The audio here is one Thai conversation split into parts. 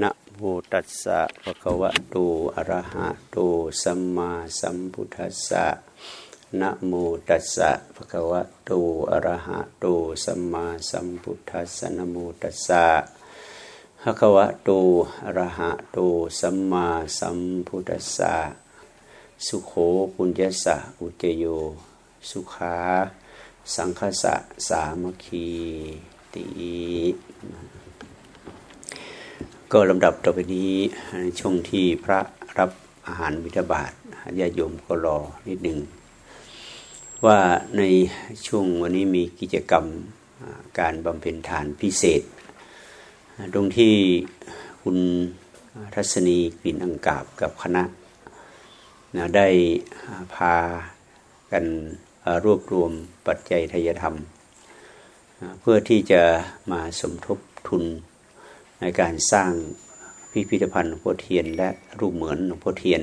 นะโมตัสสะภะคะวะโตอะระหะโตสัมมาสัมพุทธัสสะนะโมตัสสะภะคะวะโตอะระหะโตสัมมาสัมพุทธัสสะนะโมตัสสะภะคะวะโตอะระหะโตสัมมาสัมพุทธัสสะสุโขปุญญสะอุเจโย สุขาสังคสะสามัคคีติ ก็ลำดับต่อไปนี้ช่วงที่พระรับอาหารวิทบาทญาโยมก็รอนิดหนึ่ง ว่าในช่วงวันนี้มีกิจกรรมการบำเพ็ญทานพิเศษ ตรงที่คุณทัศนีกลิ่นอังกาบกับคณะนะได้พากันรวบรวมปัจจัยทยธรรม เพื่อที่จะมาสมทบทุน ในการสร้างพิพิธภัณฑ์หลวงพ่อเทียน และรูปเหมือนหลวงพ่อเทียน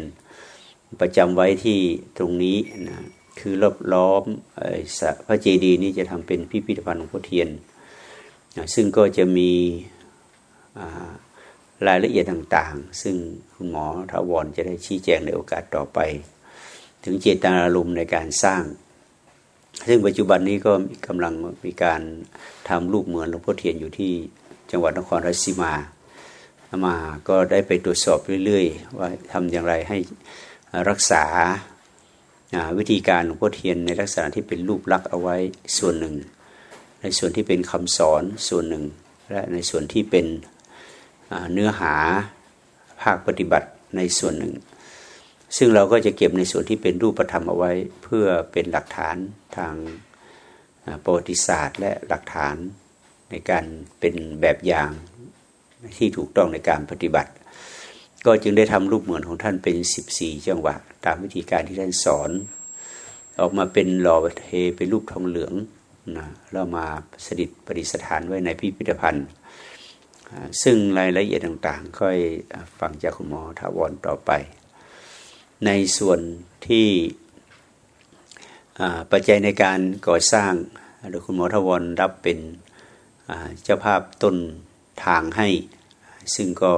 ประจำไว้ที่ตรงนี้นะคือรอบล้อมพระเจดีย์นี้จะทำเป็นพิพิธภัณฑ์หลวงพ่อเทียนนะซึ่งก็จะมีรายละเอียดต่างๆ ซึ่งคุณหมอทาวรจะได้ชี้แจงในโอกาสต่อไป ถึงเจตนารมณ์ในการสร้าง ซึ่งปัจจุบันนี้ก็กำลังมีการทำรูปเหมือนหลวงพ่อเทียนอยู่ที่ จังหวัดนครราชสีมามาก็ได้ไปตรวจสอบเรื่อยๆ ว่าทำอย่างไรให้รักษาวิธีการหลวงพ่อเทียนในลักษณะที่เป็นรูปลักษณ์เอาไว้ส่วนหนึ่ง ในส่วนที่เป็นคำสอนส่วนหนึ่ง และในส่วนที่เป็นเนื้อหาภาคปฏิบัติในส่วนหนึ่ง ซึ่งเราก็จะเก็บในส่วนที่เป็นรูปธรรมเอาไว้ เพื่อเป็นหลักฐานทางประวัติศาสตร์ และหลักฐาน ในการเป็นแบบอย่างที่ถูกต้องในการปฏิบัติ ก็จึงได้ทำรูปเหมือนของท่านเป็น 14 จังหวะ ตามวิธีการที่ท่านสอน ออกมาเป็นหล่อเทเป็นรูปทองเหลืองนะแล้วมาสดิษประดิษฐานไว้ในพิพิธภัณฑ์ ซึ่งรายละเอียดต่างๆ ค่อยฟังจากคุณหมอถาวรต่อไป ในส่วนที่ปัจจัยในการก่อสร้างโดยคุณหมอทวรรับเป็น เจ้าภาพต้นทางให้ ซึ่งก็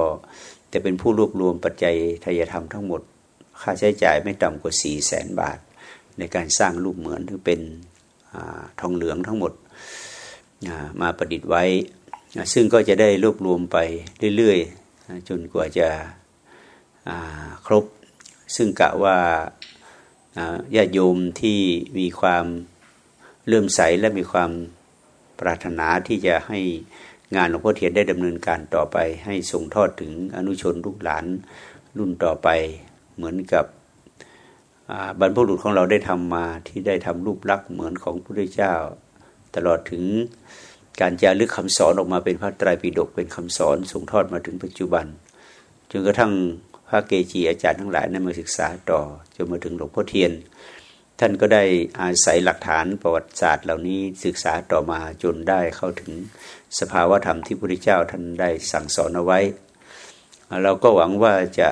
จะเป็นผู้รวบรวมปัจจัยทายธรรมทั้งหมด ค่าใช้จ่ายไม่ต่ำกว่า4ี่แสนบาท ในการสร้างรูปเหมือนที่เป็นอทองเหลืองทั้งหมดมาประดิษฐ์ไว้ ซึ่งก็จะได้รวบรวมไปเรื่อยๆ จนกว่าจะครบ ซึ่งกะว่าญาติโยมที่มีความเลื่อมใสและมีความ ปรารถนาที่จะให้งานหลวงพ่อเทียนได้ดำเนินการต่อไป ให้ส่งทอดถึงอนุชนลูกหลานรุ่นต่อไปเหมือนกับบรรพบุรุษของเราได้ทำมาที่ได้ทำรูปลักษณ์เหมือนของพระพุทธเจ้า ตลอดถึงการจารึกคำสอนออกมาเป็นพระไตรปิฎกเป็นคำสอนส่งทอดมาถึงปัจจุบันจนกระทั่งพระเกจิอาจารย์ทั้งหลายนั้นมาศึกษาต่อจนมาถึงหลวงพ่อเทียน ท่านก็ได้อาศัยหลักฐานประวัติศาสตร์เหล่านี้ศึกษาต่อมาจนได้เข้าถึงสภาวธรรมที่พระพุทธเจ้าท่านได้สั่งสอนเอาไว้ เราก็หวังว่าจะ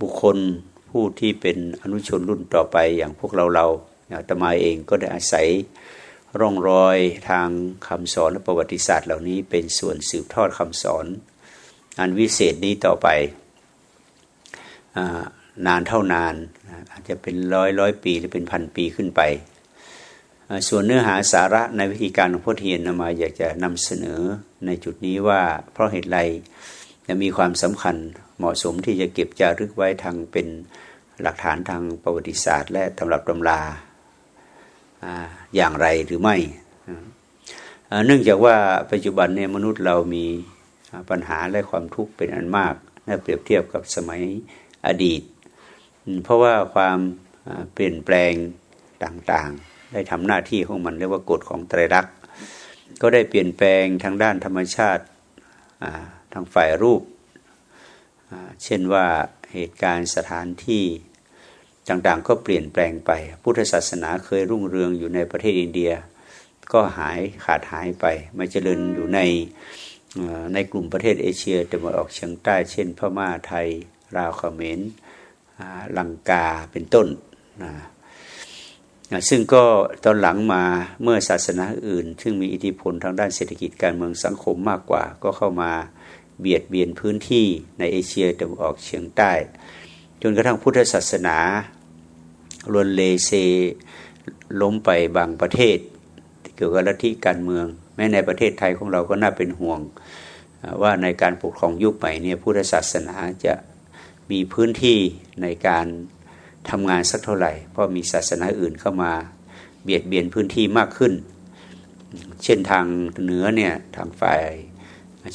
บุคคลผู้ที่เป็นอนุชนรุ่นต่อไปอย่างพวกเราเราอย่างตมาเองก็ได้อาศัยร่องรอยทางคำสอนและประวัติศาสตร์เหล่านี้เป็นส่วนสืบทอดคำสอน อันวิเศษนี้ต่อไป นานเท่านาน อาจจะเป็นร้อยร้อยปีหรือเป็นพันปีขึ้นไป ส่วนเนื้อหาสาระในวิธีการของพ่อเทียนนมาอยากจะนำเสนอในจุดนี้ว่าเพราะเหตุไรจะมีความสำคัญเหมาะสมที่จะเก็บจารึกไว้ทางเป็นหลักฐานทางประวัติศาสตร์ และตำรับตำราอย่างไรหรือไม่ เนื่องจากว่าปัจจุบันเนี่ยมนุษย์เรามีปัญหาและความทุกข์เป็นอันมากถ้าเปรียบเทียบกับสมัยอดีต เพราะว่าความเปลี่ยนแปลงต่างๆ ได้ทำหน้าที่ของมันเรียกว่ากฎของไตรลักษณ์ก็ได้เปลี่ยนแปลงทางด้านธรรมชาติทางฝ่ายรูป เช่นว่าเหตุการณ์สถานที่ต่างๆ ก็เปลี่ยนแปลงไป พุทธศาสนาเคยรุ่งเรืองอยู่ในประเทศอินเดีย ก็หายขาดหายไปมาเจริญอยู่ในในกลุ่มประเทศเอเชียตะวันออกเฉียงใต้ เช่นพม่าไทยลาวเขมร ลังกาเป็นต้นนะซึ่งก็ตอนหลังมาเมื่อศาสนาอื่น ซึ่งมีอิทธิพลทางด้านเศรษฐกิจการเมืองสังคมมากกว่า ก็เข้ามาเบียดเบียนพื้นที่ในเอเชียตะวันออกเฉียงใต้ จนกระทั่งพุทธศาสนาลวนเลเซล้มไปบางประเทศ เกี่ยวกับลัทธิการเมือง แม้ในประเทศไทยของเราก็น่าเป็นห่วง ว่าในการปกครองยุคใหม่เนี่ยพุทธศาสนาจะ มีพื้นที่ในการทำงานสักเท่าไหร่ เพราะมีศาสนาอื่นเข้ามาเบียดเบียนพื้นที่มากขึ้น เช่นทางเหนือเนี่ยทางฝ่าย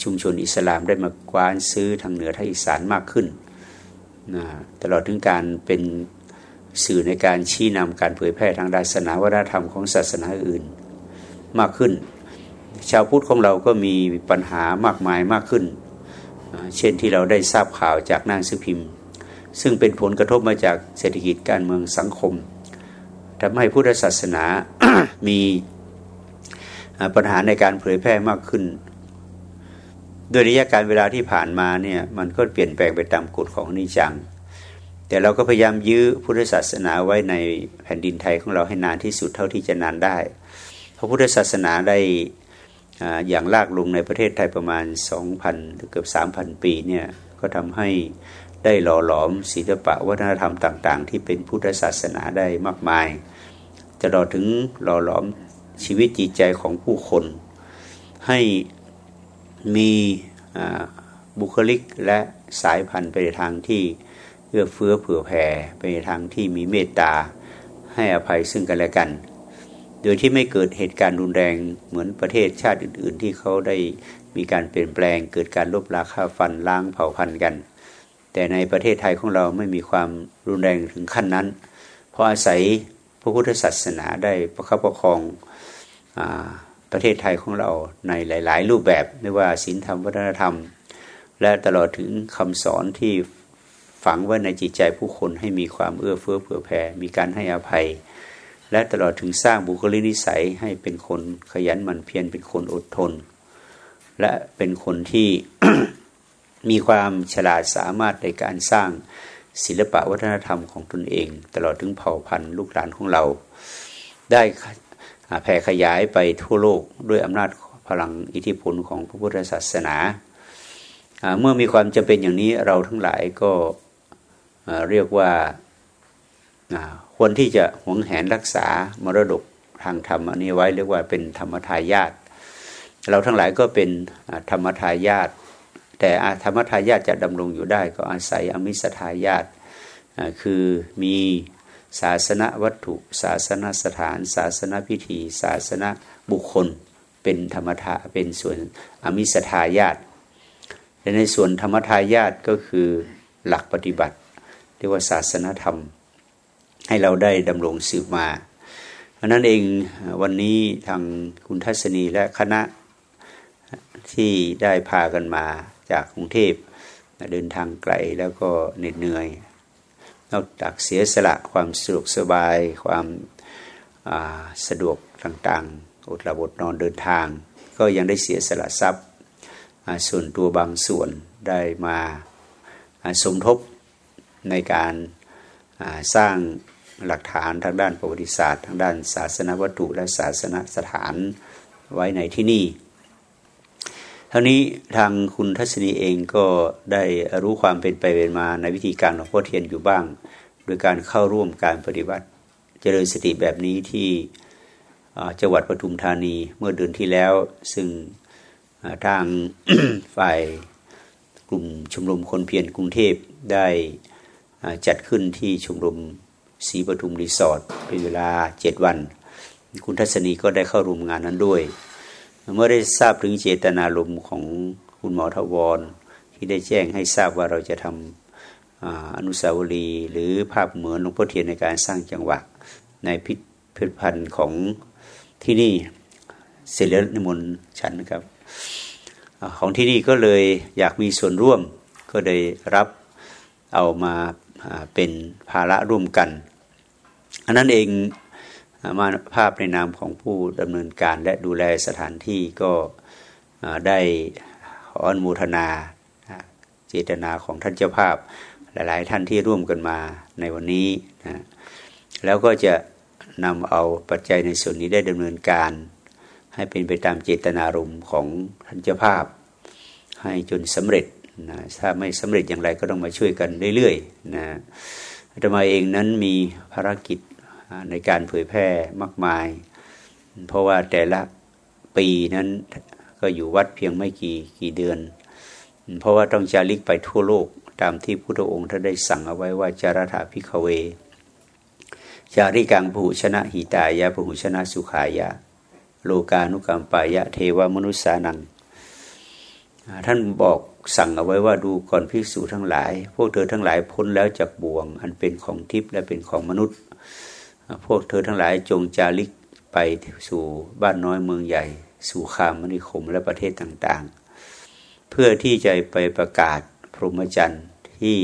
ชุมชนอิสลามได้มากว้านซื้อทางเหนือทางอีสานมากขึ้นนะตลอดถึงการเป็นสื่อในการชี้นำการเผยแพร่ทางศาสนาวัฒนธรรมของศาสนาอื่นมากขึ้น ชาวพุทธของเราก็มีปัญหามากมายมากขึ้น เช่นที่เราได้ทราบข่าวจากนางสือพิมพ์ ซึ่งเป็นผลกระทบมาจากเศรษฐกิจการเมืองสังคมทำให้พุทธศาสนามีปัญหาในการเผยแพร่มากขึ้น โดยระยะการเวลาที่ผ่านมาเนี่ยมันก็เปลี่ยนแปลงไปตามกฎของนิจัง แต่เราก็พยายามยื้อพุทธศาสนาไว้ในแผ่นดินไทยของเราให้นานที่สุดเท่าที่จะนานได้ เพราะพุทธศาสนาได้ อย่างลากลุงในประเทศไทยประมาณ 2,000หรือเกือบ 3,000 ปีเนี่ยก็ทำให้ได้หล่อหลอมศิลปะวัฒนธรรมต่าง ๆ ที่เป็นพุทธศาสนาได้มากมายจะรอถึงหล่อหลอมชีวิตจิตใจของผู้คน ให้มีบุคลิกและสายพันธุ์ไปในทางที่เอื้อเฟื้อเผื่อแผ่ไปในทางที่มีเมตตาให้อภัยซึ่งกันและกัน โดยที่ไม่เกิดเหตุการณ์รุนแรงเหมือนประเทศชาติอื่น ๆ ที่เขาได้มีการเปลี่ยนแปลง เกิดการลบราค่าฟันล้างเผ่าพันธุ์กัน แต่ในประเทศไทยของเราไม่มีความรุนแรงถึงขั้นนั้น เพราะอาศัยพระพุทธศาสนาได้ประคับประคองอประเทศไทยของเราในหลาย ๆ รูปแบบไม่ว่าศีลธรรมวัฒนธรรม และตลอดถึงคำสอนที่ฝังไว้ในจิตใจผู้คนให้มีความเอื้อเฟื้อเผื่อแผ่มีการให้อภัย และตลอดถึงสร้างบุคลิกนิสัยให้เป็นคนขยันหมั่นเพียรเป็นคนอดทน และเป็นคนที่มีความฉลาดสามารถในการสร้างศิลปะวัฒนธรรมของตนเอง ตลอดถึงเผ่าพันธุ์ลูกหลานของเรา ได้แผ่ขยายไปทั่วโลกด้วยอำนาจพลังอิทธิพลของพระพุทธศาสนา เมื่อมีความจำเป็นอย่างนี้เราทั้งหลายก็เรียกว่า ควรที่จะหวงแหนรักษามรดกทางธรรมอันนี้ไว้เรียกว่าเป็นธรรมทายาทเราทั้งหลายก็เป็นธรรมทายาทแต่ธรรมทายาทจะดำรงอยู่ได้ ก็อาศัยอมิสทายาทคือมีศาสนวัตถุ ศาสนสถาน ศาสนพิธี ศาสนบุคคล เป็นธรรมทาเป็นส่วนอมิสทายาตและในส่วนธรรมทายาตก็คือหลักปฏิบัติ เรียกว่าศาสนธรรม ให้เราได้ดำรงสืบมาเพราะนั้นเองวันนี้ทางคุณทัศนีและคณะที่ได้พากันมาจากกรุงเทพเดินทางไกลแล้วก็เหน็ดเหนื่อยนอกจากเสียสละความสะดวกสบายความสะดวกต่างๆอดหลับอดนอนเดินทาง ก็ยังได้เสียสละทรัพย์ส่วนตัวบางส่วนได้มาสมทบในการสร้าง หลักฐานทางด้านประวัติศาสตร์ ทางด้านศาสนวัตถุและศาสนสถานไว้ในที่นี่ท่านี้ทางคุณทัศนีเองก็ได้รู้ความเป็นไปเป็นมาในวิธีการของพ่อเทียนอยู่บ้าง โดยการเข้าร่วมการปฏิบัติเจริญสติแบบนี้ที่จังหวัดปทุมธานีเมื่อเดือนที่แล้ว ซึ่งทางฝ่ายกลุ่มชมรมคนเพียรกรุงเทพได้จัดขึ้นที่ชมรม ศรีปทุมรีสอร์ทเป็นเวลาเจ็ดวัน คุณทัศนีก็ได้เข้าร่วมงานนั้นด้วย เมื่อได้ทราบถึงเจตนารมณ์ของคุณหมอทวร ที่ได้แจ้งให้ทราบว่าเราจะทำอนุสาวรีย์หรือภาพเหมือนหลวงพ่อเทียนในการสร้างจังหวะในพิพิธภัณฑ์ของที่นี่เสร็จแล้วนิมนต์ฉันนะครับ ของที่นี่ก็เลยอยากมีส่วนร่วมก็ได้รับเอามาเป็นภาระร่วมกัน อันนั้นเองมาภาพในนามของผู้ดำเนินการและดูแลสถานที่ก็ได้ขออนุโมทนาเจตนาของท่านเจ้าภาพ หลาย ๆ ท่านที่ร่วมกันมาในวันนี้นะแล้วก็จะนำเอาปัจจัยในส่วนนี้ได้ดำเนินการ ให้เป็นไปตามเจตนารมณ์ของท่านเจ้าภาพใให้จนสำเร็จนะถ้าไม่สำเร็จอย่างไรก็ต้องมาช่วยกันเรื่อย ๆ นะ อาตมาเองนั้นมีภารกิจในการเผยแพร่มากมาย เพราะว่าแต่ละปีนั้นก็อยู่วัดเพียงไม่กี่กี่เดือน เพราะว่าต้องจาริกไปทั่วโลกตามที่พุทธองค์ท่านได้สั่งเอาไว้ว่าจารถาพิคเว จาริกังผูชนะหิตายะผูชนะสุขายะ โลกานุกรรมปายะเทวมนุษสานัง ท่านบอกสั่งเอาไว้ว่าดูก่อนภิกษุทั้งหลาย พวกเธอทั้งหลายพ้นแล้วจากบ่วง อันเป็นของทิพย์และเป็นของมนุษย์ พวกเธอทั้งหลายจงจาริกไปสู่บ้านน้อยเมืองใหญ่ สู่คามมณิคมและประเทศต่างๆ เพื่อที่จะไปประกาศพรหมจรรย์ที่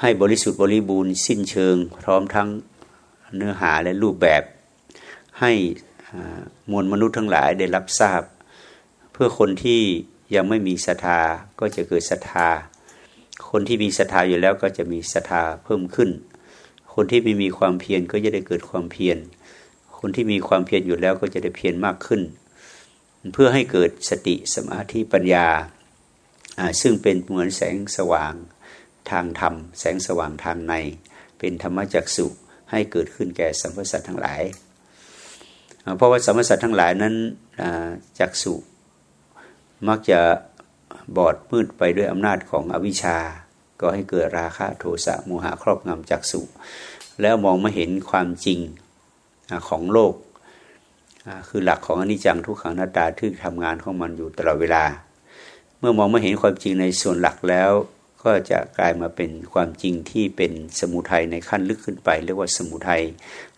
ให้บริสุทธิ์บริบูรณ์สิ้นเชิง พร้อมทั้งเนื้อหาและรูปแบบ ให้มวลมนุษย์ทั้งหลายได้รับทราบ เพื่อคนที่ ยังไม่มีศรัทธาก็จะเกิดศรัทธา คนที่มีศรัทธาอยู่แล้วก็จะมีศรัทธาเพิ่มขึ้น คนที่ไม่มีความเพียรก็จะได้เกิดความเพียร คนที่มีความเพียรอยู่แล้วก็จะได้เพียรมากขึ้น เพื่อให้เกิดสติสมาธิปัญญา ซึ่งเป็นเหมือนแสงสว่างทางธรรม แสงสว่างทางใน เป็นธรรมจักสุให้เกิดขึ้นแก่สัมพสัตทั้งหลาย เพราะว่าสัมพสัตทั้งหลายนั้นจักสุ มักจะบอดมืดไปด้วยอำนาจของอวิชชา ก็ให้เกิดราคะโทสะโมหะครอบงำจักสุแล้วมองไม่เห็นความจริงของโลก คือหลักของอนิจจังทุกขังหน้าตาที่ทำงานของมันอยู่ตลอดเวลา เมื่อมองไม่เห็นความจริงในส่วนหลักแล้ว ก็จะกลายมาเป็นความจริงที่เป็นสมุทัยในขั้นลึกขึ้นไป เรียกว่าสมุทัย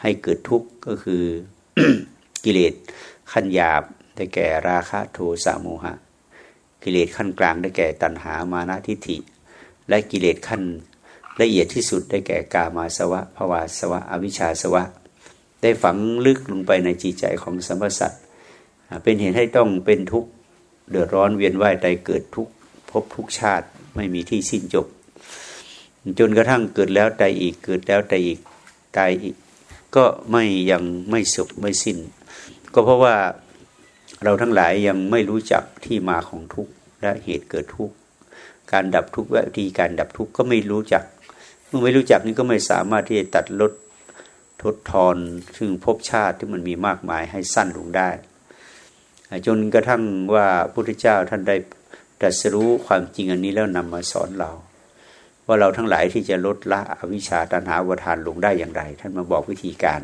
ให้เกิดทุกข์ก็คือกิเลสขั้นหยาบได้แก่ราคะโทสะโมหะ กิเลสขั้นกลางได้แก่ตัณหามานะทิฏฐิ และกิเลสขั้นละเอียดที่สุดได้แก่กามาสวะภวาสวะ อวิชชาสวะ ได้ฝังลึกลงไปในจิตใจของสัมพสัตเป็นเหตุให้ต้องเป็นทุกข์เดือดร้อนเวียนว่ายใจเกิดทุกข์พบทุกชาติไม่มีที่สิ้นจบ จนกระทั่งเกิดแล้วตายอีกเกิดแล้วตายอีกตายอีก ก็ไม่ยังไม่สุขไม่สิ้น ก็เพราะว่า เราทั้งหลายยังไม่รู้จักที่มาของทุกข์และเหตุเกิดทุกข์การดับทุกข์และวิธีการดับทุกข์ก็ไม่รู้จัก เมื่อไม่รู้จักนี้ก็ไม่สามารถที่จะตัดลดทดทอนซึ่งภพชาติที่มันมีมากมายให้สั้นลงได้ จนกระทั่งว่าพระพุทธเจ้าท่านได้ตรัสรู้ความจริงอันนี้แล้วนำมาสอนเรา ว่าเราทั้งหลายที่จะลดละอวิชชาตัณหาวทานลงได้อย่างไร ท่านมาบอกวิธีการ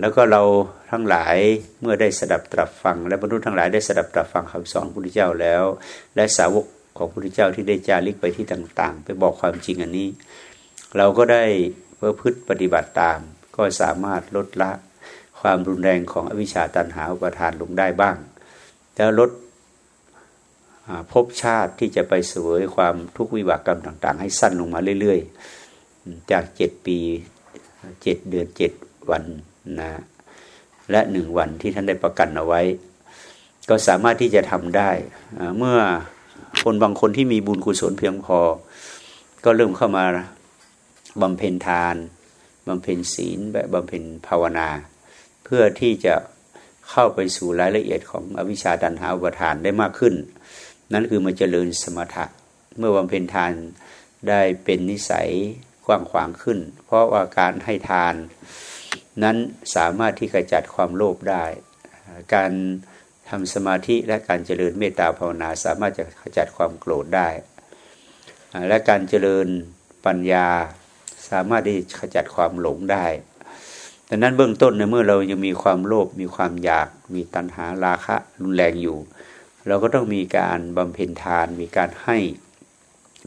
แล้วก็เราทั้งหลายเมื่อได้สดับตรับฟัง และบรรลุทั้งหลายได้สดับตรับฟังคำสอนพระพุทธเจ้าแล้ว และสาวกของพระพุทธเจ้าที่ได้จาริกไปที่ต่าง ๆ ไปบอกความจริงอันนี้ เราก็ได้เพื่อพึ่ปฏิบัติตาม ก็สามารถลดละความรุนแรงของอวิชชาตันหาอุปทานลงได้บ้าง แล้วลดภพชาติที่จะไปเสวยความทุกข์วิบากกรรมต่าง ๆ ให้สั้นลงมาเรื่อย ๆ จากเจ็ดปีเจ็ดเดือนเจ็ดวัน นะและหนึ่งวันที่ท่านได้ประกันเอาไว้ ก็สามารถที่จะทำได้ เมื่อคนบางคนที่มีบุญกุศลเพียงพอ ก็เริ่มเข้ามาบำเพ็ญทานบำเพ็ญศีลแบบบำเพ็ญภาวนา เพื่อที่จะเข้าไปสู่รายละเอียดของอวิชชาดันหาอุปทานได้มากขึ้น นั่นคือมาเจริญสมถะ เมื่อบำเพ็ญทานได้เป็นนิสัยกว้างขวางขึ้น เพราะว่าการให้ทาน นั้นสามารถที่จะจัดความโลภได้ การทำสมาธิและการเจริญเมตตาภาวนา สามารถจะขจัดความโกรธได้ และการเจริญปัญญาสามารถที่ขจัดความหลงได้ดังนั้นเบื้องต้นในเมื่อเรายังมีความโลภมีความอยากมีตัณหาราคะรุนแรงอยู่ เราก็ต้องมีการบำเพ็ญทาน มีการให้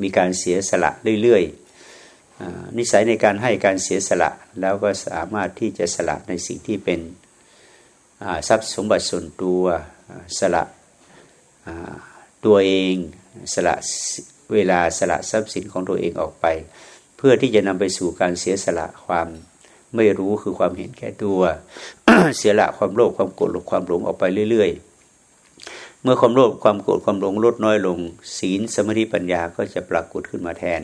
มีการเสียสละเรื่อยๆ นิสัยในการให้การเสียสละ แล้วก็สามารถที่จะสละในสิ่งที่เป็นทรัพย์สมบัติส่วนตัวสละตัวเองสละเวลาสละทรัพย์สินของตัวเองออกไป เพื่อที่จะนำไปสู่การเสียสละความไม่รู้คือความเห็นแก่ตัว เสียละความโลภความโกรธความหลงออกไปเรื่อย ๆ เมื่อความโลภความโกรธความหลงลดน้อยลง ศีลสมาธิปัญญาก็จะปรากฏขึ้นมาแทน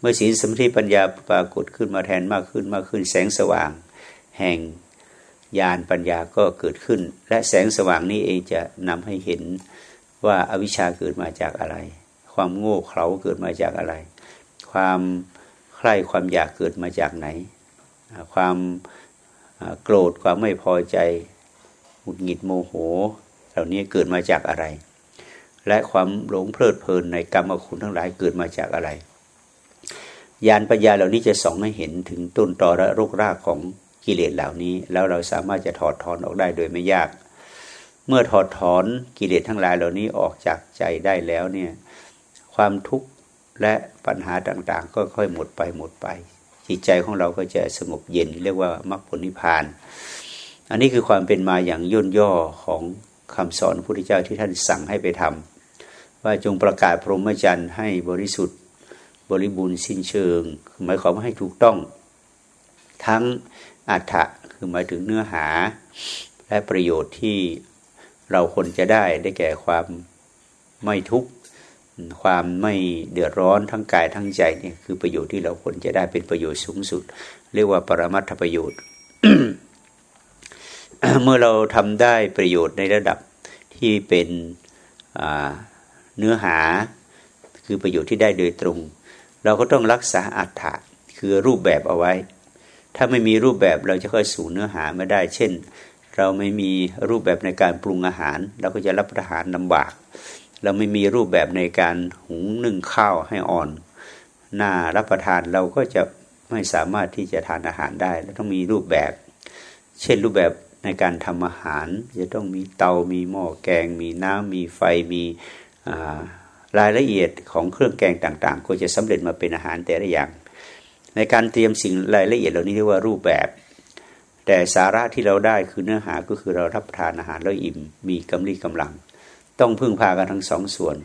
เมื่อศีลสมาธิปัญญาปรากฏขึ้นมาแทนมากขึ้นมากขึ้น แสงสว่าง แห่งญาณปัญญาก็เกิดขึ้น และแสงสว่างนี้เองจะนำให้เห็นว่าอาวิชชาเกิดมาจากอะไร ความโง่เขลาเกิดมาจากอะไร ความใคร่ความอยากเกิดมาจากไหน ความโกรธความไม่พอใจหงุดหงิดโมโห เหล่านี้เกิดมาจากอะไร และความหลงเพลิดเพลินในกรรมคุณทั้งหลายเกิดมาจากอะไร ญาณปัญญาเหล่านี้จะส่องให้เห็นถึงต้นตอและรกรากของกิเลสเหล่านี้ แล้วเราสามารถจะถอดถอนออกได้โดยไม่ยาก เมื่อถอดถอนกิเลสทั้งหลายเหล่านี้ออกจากใจได้แล้วเนี่ยความทุกข์และปัญหาต่างๆ ก็ค่อยหมดไปหมดไป จิตใจของเราก็จะสงบเย็นเรียกว่ามรรคผลนิพพาน อันนี้คือความเป็นมาอย่างย่นย่อของคำสอนพระพุทธเจ้าที่ท่านสั่งให้ไปทำว่าจงประกาศพรหมจรรย์ให้บริสุทธิ์ บริบูรณ์สิ้นเชิง หมายความว่าให้ถูกต้อง ทั้งอัฏฐะคือหมายถึงเนื้อหา และประโยชน์ที่เราควรจะได้ได้แก่ความไม่ทุกข์ความไม่เดือดร้อนทั้งกายทั้งใจนี่คือประโยชน์ที่เราควรจะได้เป็นประโยชน์สูงสุด เรียกว่าปรมัตถประโยชน์ เมื่อเราทำได้ประโยชน์ในระดับที่เป็นเนื้อหา คือประโยชน์ที่ได้โดยตรง เราก็ต้องรักษาอัฏฐะคือรูปแบบเอาไว้ ถ้าไม่มีรูปแบบเราจะค่อยสู่เนื้อหาไม่ได้ เช่น เราไม่มีรูปแบบในการปรุงอาหาร เราก็จะรับประทานลาบาก เราไม่มีรูปแบบในการหุงนึ่งข้าวให้อ่อนน่ารับประทานเราก็จะไม่สามารถที่จะทานอาหารได้เราต้องมีรูปแบบ เช่นรูปแบบในการทำอาหาร จะต้องมีเตา มีหม้อแกง มีน้ำมีไฟ มี รายละเอียดของเครื่องแกงต่างๆก็จะสำเร็จมาเป็นอาหารแต่ละอย่าง ในการเตรียมสิ่งรายละเอียดเหล่านี้เรียกว่ารูปแบบ แต่สาระที่เราได้คือเนื้อหาก็คือเรารับประทานอาหารแล้วอิ่ม มีกำลังกำลัง ต้องพึ่งพากันทั้งสองส่วน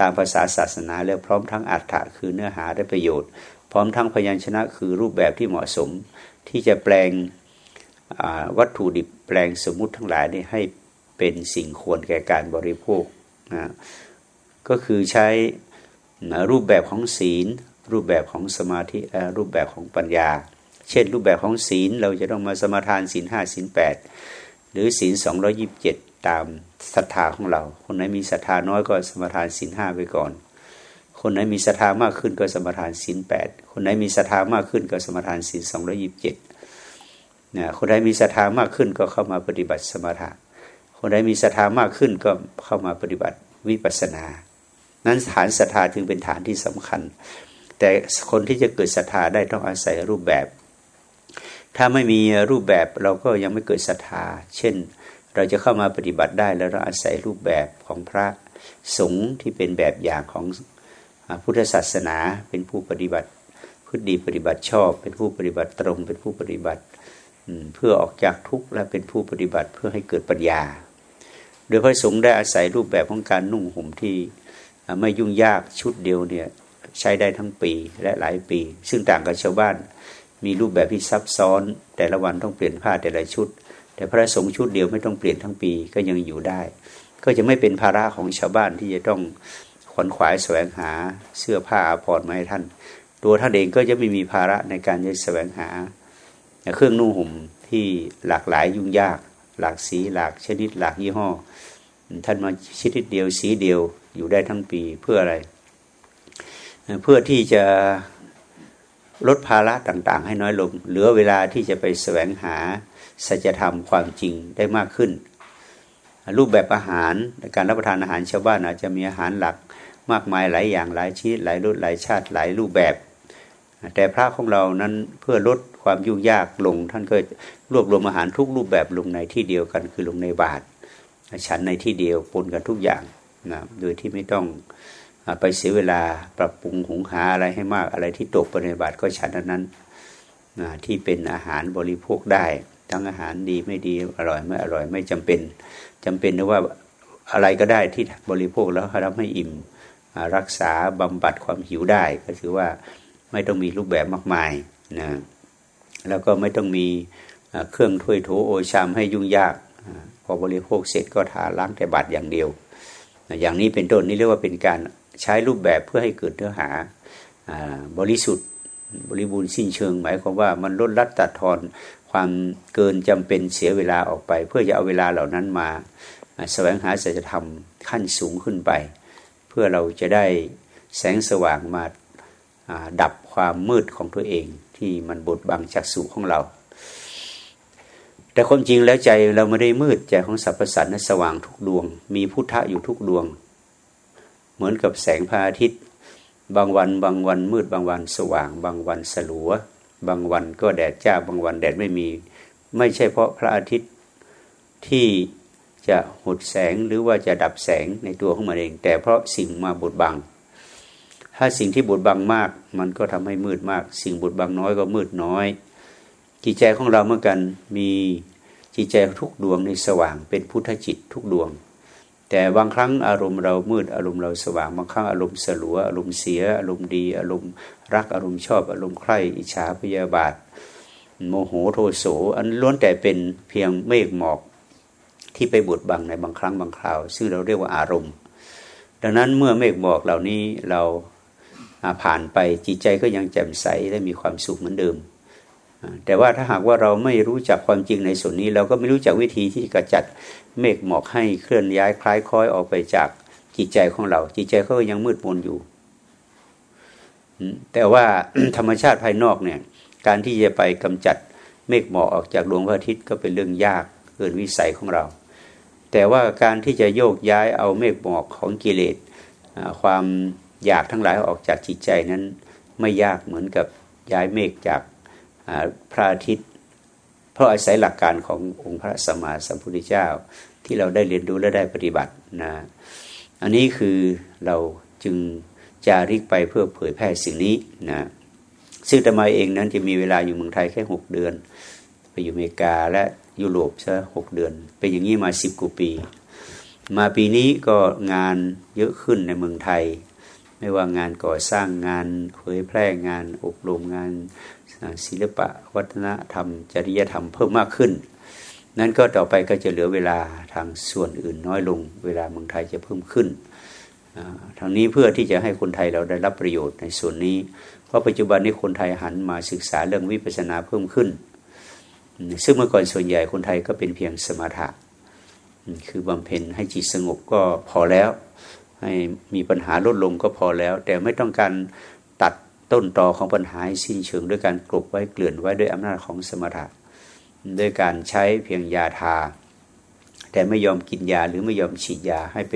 ตามภาษาศาสนาแล้วพร้อมทั้งอัฏฐะคือเนื้อหาได้ประโยชน์ พร้อมทั้งพยัญชนะคือรูปแบบที่เหมาะสม ที่จะแปลงวัตถุดิบแปลงสมมุติทั้งหลายนี่ให้เป็นสิ่งควรแก่การบริโภคนะ ก็คือใช้รูปแบบของศีล รูปแบบของสมาธิรูปแบบของปัญญา เช่น รูปแบบของศีลเราจะต้องมาสมาทานศีลห้าศีลแปดหรือศีลสองร้อยิบเจ็ดตามศรัทธาของเรา คนไหนมีศรัทธาน้อยก็สมาทานศีลห้าไปก่อน คนไหนมีศรัทธามากขึ้นก็สมาทานศีลแปดคนไหนมีศรัทธามากขึ้นก็สมาทานศีลสองร้อยิบเจ็ดนี่ยคนใดมีศรัทธามากขึ้นก็เข้ามาปฏิบัติสมาธิคนใดมีศรัทธามากขึ้นก็เข้ามาปฏิบัติวิปัสสนา นั้นฐานศรัทธาจึงเป็นฐานที่สำคัญ แต่คนที่จะเกิดศรัทธาได้ต้องอาศัยรูปแบบ ถ้าไม่มีรูปแบบเราก็ยังไม่เกิดศรัทธา เช่น เราจะเข้ามาปฏิบัติได้แล้วเราอาศัยรูปแบบของพระสงฆ์ที่เป็นแบบอย่างของพุทธศาสนาเป็นผู้ปฏิบัติพฤติดีปฏิบัติชอบ เป็นผู้ปฏิบัติตรง เป็นผู้ปฏิบัติเพื่อออกจากทุกข์และเป็นผู้ปฏิบัติเพื่อให้เกิดปัญญา โดยพระสงฆ์ได้อาศัยรูปแบบของการนุ่งห่มที่ ไม่ยุ่งยากชุดเดียวเนี่ยใช้ได้ทั้งปีและหลายปี ซึ่งต่างกับชาวบ้าน มีรูปแบบที่ซับซ้อน แต่ละวันต้องเปลี่ยนผ้าแต่ละชุด แต่พระสงฆ์ชุดเดียวไม่ต้องเปลี่ยนทั้งปีก็ยังอยู่ได้ ก็จะไม่เป็นภาระของชาวบ้านที่จะต้องขวนขวายแสวงหาเสื้อผ้าอาภรณ์มาให้ท่าน ตัวท่านเองก็จะไม่มีภาระในการจะแสวงหา เครื่องนุ่งห่มที่หลากหลายยุ่งยาก หลากสีหลากชนิดหลากยี่ห้อ ท่านมาชนิดเดียวสีเดียวอยู่ได้ทั้งปีเพื่ออะไร เพื่อที่จะลดภาระต่างๆ ให้น้อยลง เหลือเวลาที่จะไปแสวงหาสัจธรรมความจริงได้มากขึ้น รูปแบบอาหารการรับประทานอาหารชาวบ้านอาจจะมีอาหารหลักมากมายหลายอย่างหลายชนิดหลายรสหลายชาติหลายรูปแบบ แต่พระของเรานั้นเพื่อลดความยุ่งยากลง ท่านก็รวบรวมอาหารทุกรูปแบบลงในที่เดียวกันคือลงในบาตร ฉันในที่เดียวปนกันทุกอย่างนะโดยที่ไม่ต้องไปเสียเวลาปรับปรุงหุงหาอะไรให้มากอะไรที่ตกปในบาตรก็ฉันนั้นนะที่เป็นอาหารบริโภคได้ ทั้งอาหารดีไม่ดีอร่อยไม่อร่อยไม่จำเป็นจำเป็นนะว่าอะไรก็ได้ที่บริโภคแล้วทำให้อิ่มรักษาบำบัดความหิวได้ ก็ถือว่าไม่ต้องมีรูปแบบมากมายนะแล้วก็ไม่ต้องมีเครื่องถ้วยโถโอชามให้ยุ่งยาก พอบริโภคเสร็จก็ทาล้างแต่บาตรอย่างเดียว อย่างนี้เป็นต้นนี่เรียกว่าเป็นการใช้รูปแบบเพื่อให้เกิดเนื้อหาบริสุทธิ์บริบูรณ์สิ้นเชิง หมายความว่ามันลดลัดตัดทอนความเกินจำเป็นเสียเวลาออกไป เพื่อจะเอาเวลาเหล่านั้นมาแสวงหาสัจธรรมขั้นสูงขึ้นไป เพื่อเราจะได้แสงสว่างมาดับความมืดของตัวเองที่มันบดบังจากสู่ของเรา แต่ความจริงแล้วใจเราไม่ได้มืดใจของสรรพสัตว์นั้นสว่างทุกดวง มีพุทธะอยู่ทุกดวง เหมือนกับแสงพระอาทิตย์ บางวันบางวันมืดบางวันสว่าง บางวันสลัว บางวันก็แดดจ้าบางวันแดดไม่มี ไม่ใช่เพราะพระอาทิตย์ที่จะหดแสงหรือว่าจะดับแสงในตัวของมันเอง แต่เพราะสิ่งมาบดบัง ถ้าสิ่งที่บดบังมาก มันก็ทำให้มืดมาก สิ่งบดบังน้อยก็มืดน้อย จิตใจของเราเมื่อกันมีจิตใจทุกดวงในสว่างเป็นพุทธจิตทุกดวง แต่บางครั้งอารมณ์เรามืดอารมณ์เราสว่างบางครั้งอารมณ์สลัวอารมณ์เสีย อารมณ์ดี อารมณ์รักอารมณ์ชอบ อารมณ์ใคร่อิจฉาพยาบาท โมโหโทโสอันล้วนแต่เป็นเพียงเมฆหมอกที่ไปบดบังในบางครั้งบางคราว ซึ่งเราเรียกว่าอารมณ์ ดังนั้นเมื่อเมฆหมอกเหล่านี้เราผ่านไปจิตใจก็ยังแจ่มใสและมีความสุขเหมือนเดิม แต่ว่าถ้าหากว่าเราไม่รู้จักความจริงในส่วนนี้ เราก็ไม่รู้จักวิธีที่จะจัดเมฆหมอกให้เคลื่อนย้ายคล้ายคล้อยออกไปจากจิตใจของเรา จิตใจเขาก็ยังมืดมนอยู่แต่ว่าธรรมชาติภายนอกเนี่ย การที่จะไปกำจัดเมฆหมอกออกจากดวงพระอาทิตย์ก็เป็นเรื่องยากเกินวิสัยของเรา แต่ว่าการที่จะโยกย้ายเอาเมฆหมอกของกิเลสความอยากทั้งหลายออกจากจิตใจนั้นไม่ยากเหมือนกับย้ายเมฆจาก พระอาทิตย์ เพราะอาศัยหลักการขององค์พระสัมมาสัมพุทธเจ้าที่เราได้เรียนรู้และได้ปฏิบัตินะอันนี้คือเราจึงจาริกไปเพื่อเผยแพร่สิ่งนี้นะซึ่งตมาเองนั้นจะมีเวลาอยู่เมืองไทยแค่หกเดือน ไปอยู่อเมริกาและยุโรปซะหกเดือน เป็นอย่างนี้มาสิบกว่าปี มาปีนี้ก็งานเยอะขึ้นในเมืองไทย ไม่ว่างานก่อสร้างงานเผยแพร่งานอบรมงาน ศิลปะวัฒนธรรม จริยธรรมเพิ่มมากขึ้น นั้นก็ต่อไปก็จะเหลือเวลาทางส่วนอื่นน้อยลง เวลาเมืองไทยจะเพิ่มขึ้นทางนี้เพื่อที่จะให้คนไทยเราได้รับประโยชน์ในส่วนนี้ เพราะปัจจุบันนี้คนไทยหันมาศึกษาเรื่องวิปัสสนาเพิ่มขึ้น ซึ่งเมื่อก่อนส่วนใหญ่คนไทยก็เป็นเพียงสมถะ คือบำเพ็ญให้จิตสงบก็พอแล้ว ให้มีปัญหาลดลงก็พอแล้ว แต่ไม่ต้องการ ต้นตอของปัญหาสิ้นเชิง ด้วยการกลบไว้เกลื่อนไว้ด้วยอำนาจของสมถะด้วยการใช้เพียงยาทา แต่ไม่ยอมกินยาหรือไม่ยอมฉีดยาให้ไป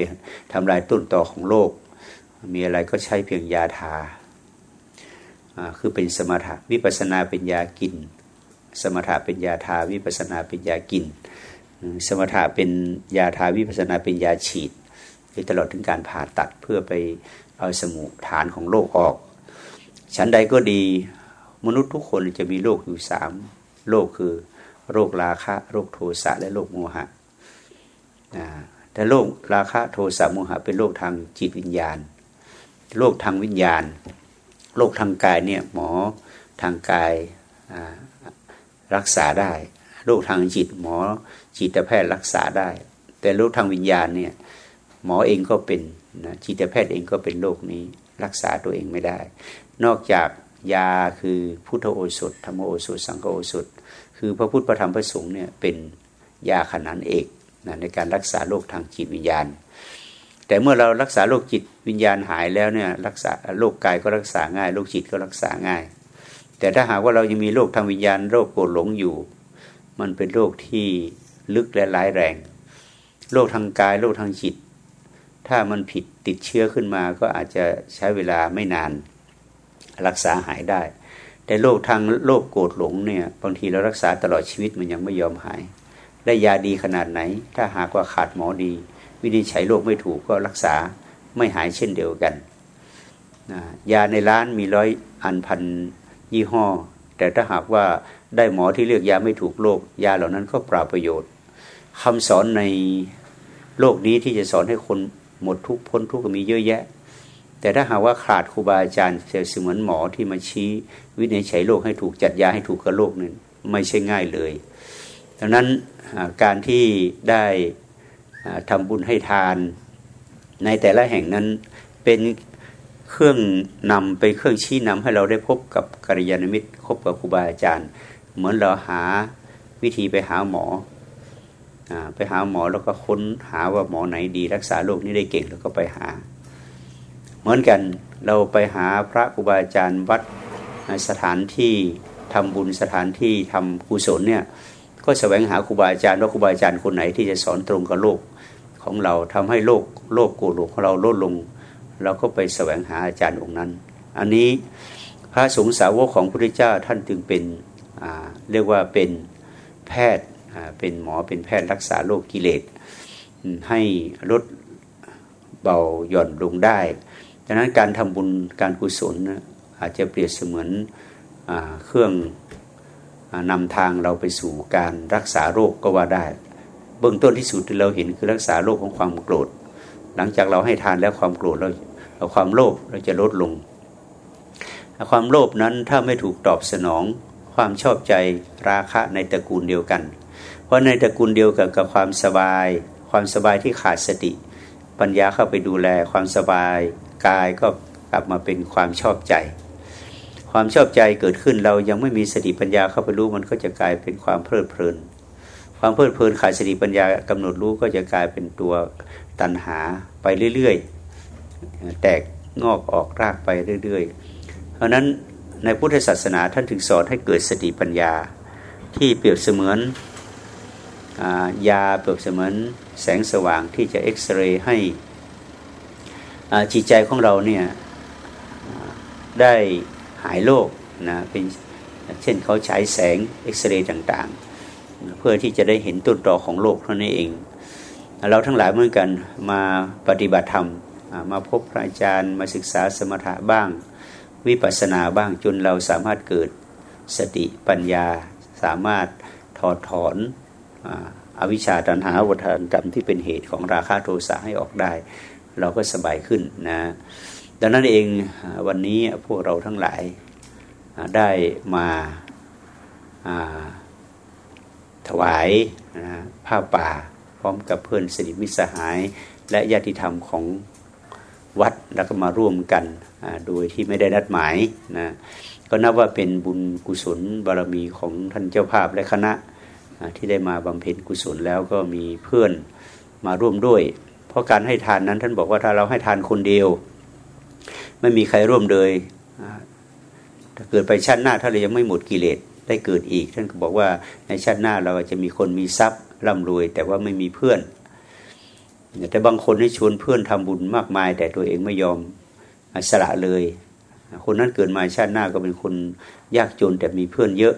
ทำลายต้นตอของโรคมีอะไรก็ใช้เพียงยาทา คือเป็นสมถะวิปัสนาเป็นยากิน สมถะเป็นยาทาวิปัสนาเป็นยากิน สมถะเป็นยาทาวิปัสนาเป็นยาฉีดหรือตลอดถึงการผ่าตัดเพื่อไปเอาสมุฐานของโรคออก ฉันใดก็ดีมนุษย์ทุกคนจะมีโรคอยู่สามโรคคือ โรคราคะ โรคโทสะและโรคโมหะแต่โรคราคะโทสะโมหะเป็นโรคทางจิตวิญญาณ โรคทางวิญญาณ โรคทางกายเนี่ยหมอทางกายรักษาได้ โรคทางจิตหมอจิตแพทย์รักษาได้ แต่โรคทางวิญญาณเนี่ยหมอเองก็เป็นนะจิตแพทย์เองก็เป็นโรคนี้รักษาตัวเองไม่ได้ นอกจากยาคือพุทธโอสถธรรมโอสถ สังฆโอสถ คือพระพุทธประธรรมพระสงฆ์เนี่ยเป็นยาขนานเอกนะในการรักษาโรคทางจิตวิญญาณ แต่เมื่อเรารักษาโรคจิตวิญญาณหายแล้วเนี่ยรักษาโรคกายก็รักษาง่ายโรคจิตก็รักษาง่าย แต่ถ้าหากว่าเรายังมีโรคทางวิญญาณโรคโกรธหลงอยู่ มันเป็นโรคที่ลึกและร้ายแรงโรคทางกายโรคทางจิต ถ้ามันผิดติดเชื้อขึ้นมาก็อาจจะใช้เวลาไม่นาน รักษาหายได้ แต่โรคทางโรคโกรธหลงเนี่ยบางทีเรารักษาตลอดชีวิตมันยังไม่ยอมหาย ได้ยาดีขนาดไหน ถ้าหากว่าขาดหมอดี วินิจฉัยโรคไม่ถูกก็รักษาไม่หายเช่นเดียวกันยาในร้านมีร้อยอันพันยี่ห้อ แต่ถ้าหากว่าได้หมอที่เลือกยาไม่ถูกโรคยาเหล่านั้นก็ปราประโยชน์คำสอนในโลกนี้ที่จะสอนให้คนหมดทุกพ้นทุกก็มีเยอะแยะ แต่ถ้าหากว่าขาดครูบาอาจารย์เสมือนหมอที่มาชี้ วินิจฉัยโรคให้ถูกจัดยาให้ถูกกับโรคนั้นไม่ใช่ง่ายเลยดังนั้นการที่ได้ทำบุญให้ทาน ในแต่ละแห่งนั้นเป็นเครื่องนำไปเครื่องชี้นำให้เราได้พบกับกัลยาณมิตรพบกับครูบาอาจารย์ เหมือนเราหาวิธีไปหาหมอไปหาหมอแล้วก็ค้นหาว่าหมอไหนดีรักษาโรคนี้ได้เก่งแล้วก็ไปหา เหมือนกันเราไปหาพระครูบาอาจารย์วัดสถานที่ทำบุญสถานที่ทำกุศลเนี่ยก็แสวงหาครูบาอาจารย์ว่าครูบาอาจารย์คนไหนที่จะสอนตรงกับโลกของเราทำให้โลกโลกโกรธของเราลดลง เราก็ไปแสวงหาอาจารย์องค์นั้น อันนี้พระสงฆ์สาวกของพระพุทธเจ้าท่านจึงเป็นเรียกว่าเป็นแพทย์เป็นหมอเป็นแพทย์รักษาโรคกิเลสให้ลดเบาหย่อนลงได้ ดังนั้นการทำบุญการกุศลอาจจะเปรียบเสมือนเครื่องนำทางเราไปสู่การรักษาโรคก็ว่าได้ เบื้องต้นที่สุดที่เราเห็นคือรักษาโรคของความโกรธ หลังจากเราให้ทานแล้วความโกรธเราเราความโลภเราจะลดลง ความโลภนั้นถ้าไม่ถูกตอบสนองความชอบใจราคะในตระกูลเดียวกัน เพราะในตระกูลเดียวกับกับความสบาย ความสบายที่ขาดสติ ปัญญาเข้าไปดูแลความสบาย กายก็กลับมาเป็นความชอบใจ ความชอบใจเกิดขึ้นเรายังไม่มีสติปัญญาเข้าไปรู้มันก็จะกลายเป็นความเพลิดเพลิน ความเพลิดเพลินขาดสติปัญญากำหนดรู้ก็จะกลายเป็นตัวตัณหาไปเรื่อยๆ แตกงอกออกรากไปเรื่อยๆ เพราะนั้นในพุทธศาสนาท่านถึงสอนให้เกิดสติปัญญาที่เปรียบเสมือนยาเปรียบเสมือนแสงสว่างที่จะเอ็กซเรย์ให้ จิตใจของเราเนี่ยได้หายโรคนะเป็นเช่นเขาใช้แสงเอ็กซเรย์ต่างๆ เพื่อที่จะได้เห็นต้นตอของโรคเท่านั้นเอง เราทั้งหลายเหมือนกันมาปฏิบัติธรรมมาพบพระอาจารย์มาศึกษาสมถะบ้าง วิปัสสนาบ้างจนเราสามารถเกิดสติปัญญาสามารถถอดถอนอวิชชาตันหาวัฏฏรรมที่เป็นเหตุของราคะโทสะให้ออกได้ เราก็สบายขึ้นนะดังนั้นเองวันนี้พวกเราทั้งหลายได้มาถวายนะผ้าป่า พร้อมกับเพื่อนสนิทมิตรสหาย และญาติธรรมของวัดแล้วก็มาร่วมกันโดยที่ไม่ได้นัดหมายนะก็นับว่าเป็นบุญกุศลบารมีของท่านเจ้าภาพและคณะที่ได้มาบำเพ็ญกุศลแล้วก็มีเพื่อนมาร่วมด้วย เพราะการให้ทานนั้น ท่านบอกว่าถ้าเราให้ทานคนเดียว ไม่มีใครร่วมเลยถ้าเกิดไปชาติหน้าถ้าเรายังไม่หมดกิเลสได้เกิดอีก ท่านก็บอกว่าในชาติหน้าเราจะมีคนมีทรัพย์ร่ำรวย แต่ว่าไม่มีเพื่อน แต่บางคนให้ชวนเพื่อนทำบุญมากมาย แต่ตัวเองไม่ยอมสละเลย คนนั้นเกิดมาชาติหน้าก็เป็นคนยากจนแต่มีเพื่อนเยอะ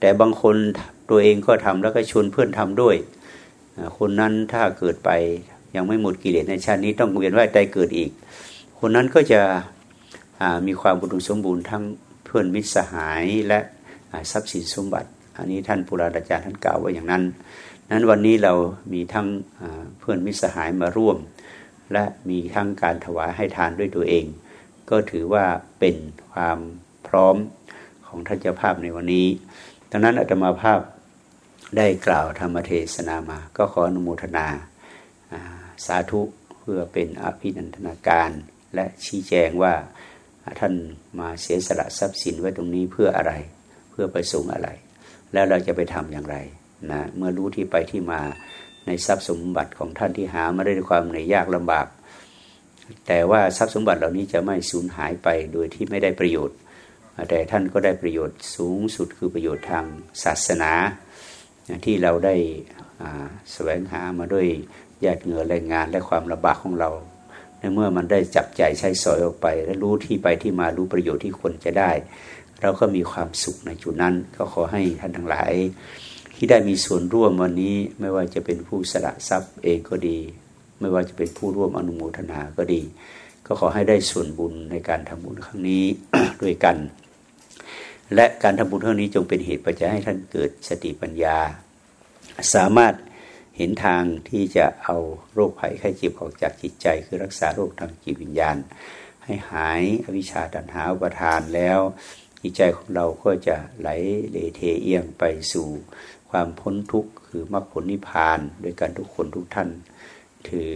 แต่บางคนตัวเองก็ทำแล้วก็ชวนเพื่อนทำด้วย คนนั้นถ้าเกิดไปยังไม่หมดกิเลสในชาตินี้ต้องเวียนว่ายตายเกิดอีก คนนั้นก็จะมีความบุญสมบูรณ์ทั้งเพื่อนมิตรสหายและทรัพย์สินสมบัติ อันนี้ท่านปุราดาจารย์ท่านกล่าวไว้อย่างนั้น นั้นวันนี้เรามีทั้งเพื่อนมิตรสหายมาร่วม และมีทั้งการถวายให้ทานด้วยตัวเอง ก็ถือว่าเป็นความพร้อมของท่านเจ้าภาพในวันนี้ดังนั้นอาตมาภาพ ได้กล่าวธรรมเทศนามา ก็ขออนุโมทนาสาธุเพื่อเป็นอภินันทนาการ และชี้แจงว่าท่านมาเสียสละทรัพย์สินไว้ตรงนี้เพื่ออะไร เพื่อไปสูงอะไร แล้วเราจะไปทำอย่างไรนะเมื่อรู้ที่ไปที่มาในทรัพย์สมบัติของท่านที่หามาได้ด้วยความเหนื่อยยากลำบาก แต่ว่าทรัพย์สมบัติเหล่านี้จะไม่สูญหายไปโดยที่ไม่ได้ประโยชน์ แต่ท่านก็ได้ประโยชน์สูงสุดคือประโยชน์ทางศาสนา ที่เราได้แสวงหามาด้วยญาติเหงื่อแรงงานและความลำบากของเราในเมื่อมันได้จับใจใช้สอยออกไป และรู้ที่ไปที่มารู้ประโยชน์ที่ควรจะได้ เราก็มีความสุขในจุดนั้น ก็ขอให้ท่านทั้งหลาย ที่ได้มีส่วนร่วมวันนี้ ไม่ว่าจะเป็นผู้สละทรัพย์เองก็ดี ไม่ว่าจะเป็นผู้ร่วมอนุโมทนาก็ดี ก็ขอให้ได้ส่วนบุญในการทำบุญครั้งนี้ด้วยกัน และการทำบุญเท่านี้จงเป็นเหตุปัจจัยให้ท่านเกิดสติปัญญา สามารถเห็นทางที่จะเอาโรคภัยไข้เจ็บออกจากจิตใจ คือรักษาโรคทางจิตวิญญาณ ให้หายอวิชชาตันหาอุปทานแล้ว จิตใจของเราก็จะไหลเลเทเอียงไปสู่ความพ้นทุกข์คือมรรคผลนิพพาน โดยการทุกคนทุกท่านถือ